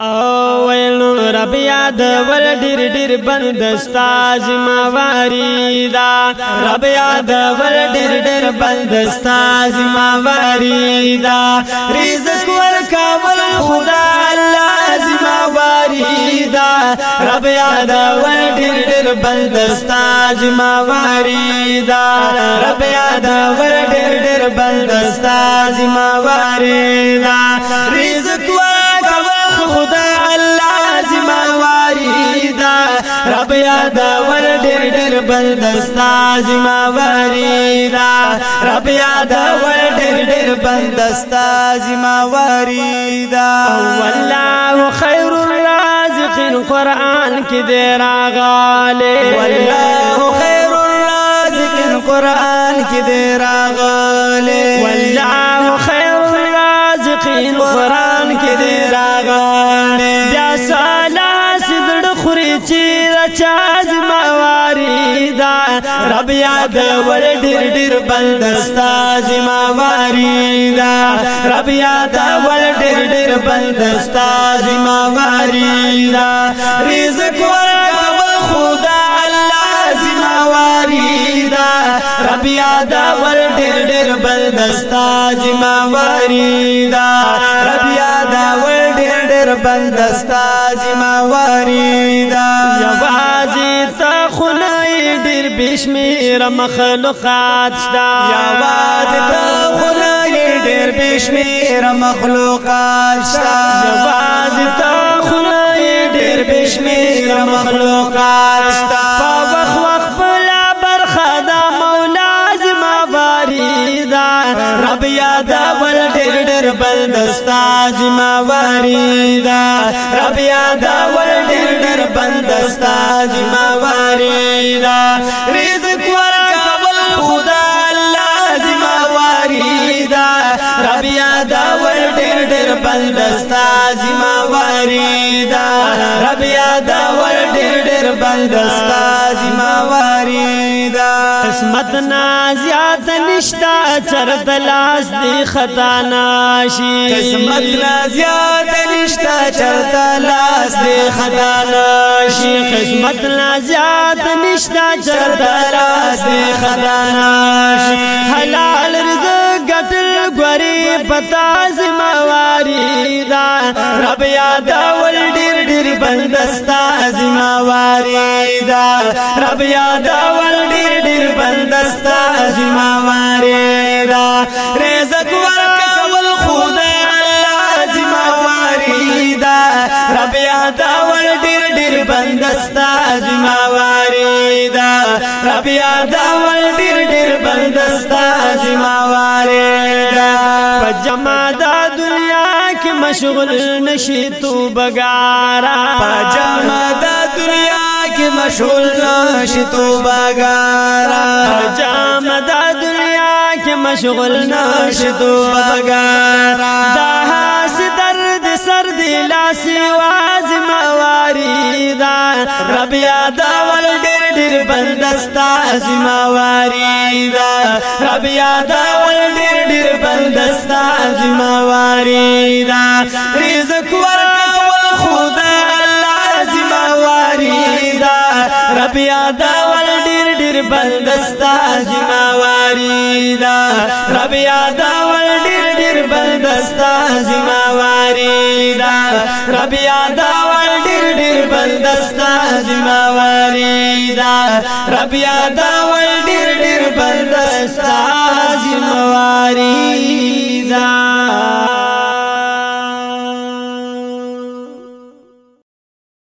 او ویل رب یاد ول ډیر ډیر بندستا زمواري دا رب یاد ول ډیر ډیر بندستا زمواري دا رزق ور کول خدا الله زمواري دا رب یاد ول ډیر ډیر بندستا زمواري دا رب یاد ول ډیر ډیر بندستا زمواري دا رزق ور دا ور ډېر ډېر بل دستا زما وریدا رب یاد ور ډېر ډېر بل دستا زما وریدا والله خير الرازق القران کې دې راغاله والله خير الرازق قران کې دې راغاله والله خير الرازق قران چاز مواری دا رب یاد ور ډیر ډیر بندستا زما واری دا رب یاد ور ډیر ډیر بندستا زما واری دا رزق ورکاو خدا الله زما واری دا رب یاد ور ډیر ډیر بندستا زما واری دا رب یاد ور ډیر ډیر بندستا زما واری دا بشمیر مخلوقات شتا یواز د خدای ډیر بشمیر مخلوقات شتا یواز د خدای ډیر بشمیر مخلوقات شتا په وخت بل برخه دا مولا زما واریدا رب یاد ول ډیر ډیر بل دستا زما واریدا رب یاد ول ډېر ډېر بندستا ذمہ واری دا رزق ورکول خدا الله ذمہ واری دا رب یاد ور ډېر ډېر بندستا ذمہ واری دا رب یاد ور دستا زما واریدا قسمت نا زیات نشتا چرت لاس دی خطا ناشي قسمت نا زیات نشتا چرت لاس دی خطا ناشي قسمت نا زیات نشتا چرت لاس دی خطا ناشي حلال رزق ګټل غوري پتا زما واریدا رب یاد واریدا رب یاد ول ډیر ډیر بندستا زما واریدا رزق ورکا ول خدای الله زما واریدا رب یاد ول ډیر ډیر بندستا زما واریدا رب یاد ول ډیر ډیر بندستا زما واریدا پجمادا دنیا کې مشغول نشي تو بګارا پجمادا دنیا کې مشغول نشي توبه ګارا جام د دنیا کې مشغول نشي توبه ګارا دا حس درد سر دی لاس واز مواری دا رب یاد ول ډېر ډېر بندستا زمواری دا رب یاد ول ډېر ډېر بندستا زمواری دا رزق ربیا ډیر بندستا زمواري دا ربيا دا ول ډیر ډیر بندستا زمواري دا ربيا دا ول ډیر ډیر بندستا زمواري دا ربيا دا ول ډیر ډیر بندستا